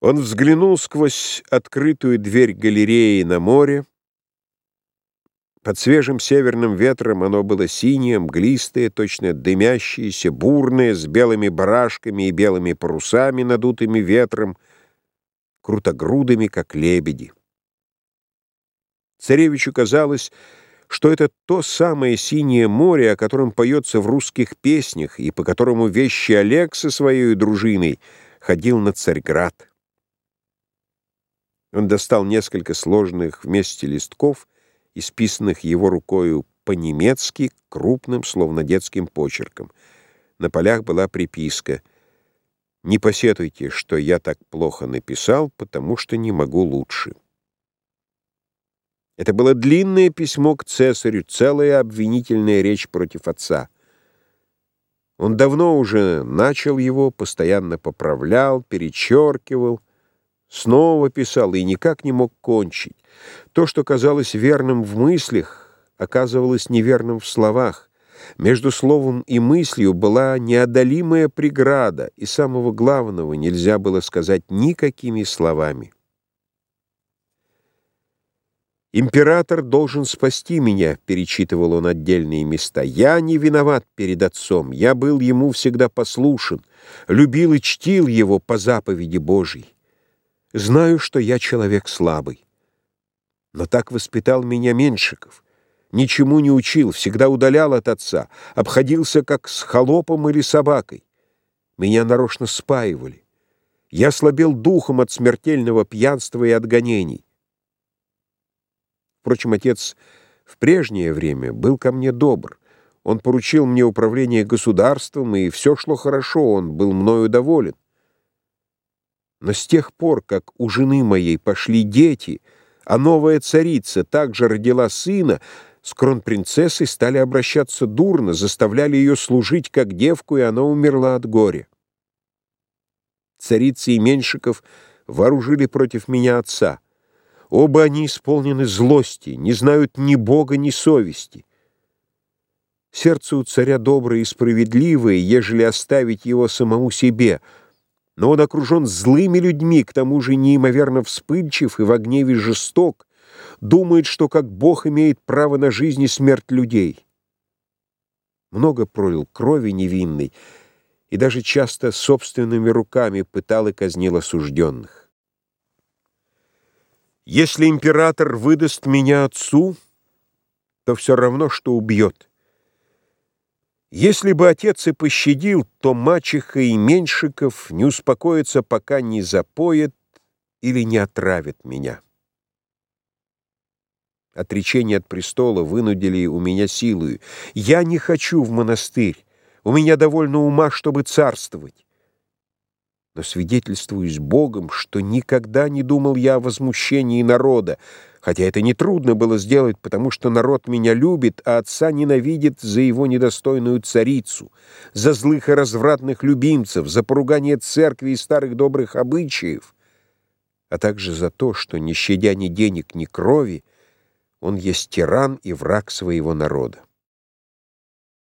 Он взглянул сквозь открытую дверь галереи на море. Под свежим северным ветром оно было синее, мглистое, точно дымящееся, бурное, с белыми барашками и белыми парусами, надутыми ветром, крутогрудыми, как лебеди. Царевичу казалось, что это то самое синее море, о котором поется в русских песнях и по которому вещи Олег со своей дружиной ходил на Царьград. Он достал несколько сложных вместе листков, исписанных его рукою по-немецки, крупным, словно детским почерком. На полях была приписка «Не посетуйте, что я так плохо написал, потому что не могу лучше». Это было длинное письмо к цесарю, целая обвинительная речь против отца. Он давно уже начал его, постоянно поправлял, перечеркивал, Снова писал и никак не мог кончить. То, что казалось верным в мыслях, оказывалось неверным в словах. Между словом и мыслью была неодолимая преграда, и самого главного нельзя было сказать никакими словами. «Император должен спасти меня», — перечитывал он отдельные места. «Я не виноват перед отцом, я был ему всегда послушен, любил и чтил его по заповеди Божьей. Знаю, что я человек слабый. Но так воспитал меня Меншиков. Ничему не учил, всегда удалял от отца, обходился как с холопом или собакой. Меня нарочно спаивали. Я слабел духом от смертельного пьянства и от гонений. Впрочем, отец в прежнее время был ко мне добр. Он поручил мне управление государством, и все шло хорошо, он был мною доволен. Но с тех пор, как у жены моей пошли дети, а новая царица также родила сына, с кронпринцессой стали обращаться дурно, заставляли ее служить как девку, и она умерла от горя. Царица и Меньшиков вооружили против меня отца. Оба они исполнены злости, не знают ни Бога, ни совести. Сердце у царя доброе и справедливое, ежели оставить его самому себе — но он окружен злыми людьми, к тому же неимоверно вспыльчив и в гневе жесток, думает, что как Бог имеет право на жизнь и смерть людей. Много пролил крови невинной и даже часто собственными руками пытал и казнил осужденных. Если император выдаст меня отцу, то все равно, что убьет. Если бы отец и пощадил, то мачеха и Меньшиков не успокоятся, пока не запоет или не отравит меня. Отречение от престола вынудили у меня силою. Я не хочу в монастырь. У меня довольно ума, чтобы царствовать. Но свидетельствуюсь Богом, что никогда не думал я о возмущении народа, хотя это нетрудно было сделать, потому что народ меня любит, а отца ненавидит за его недостойную царицу, за злых и развратных любимцев, за поругание церкви и старых добрых обычаев, а также за то, что, не щадя ни денег, ни крови, он есть тиран и враг своего народа.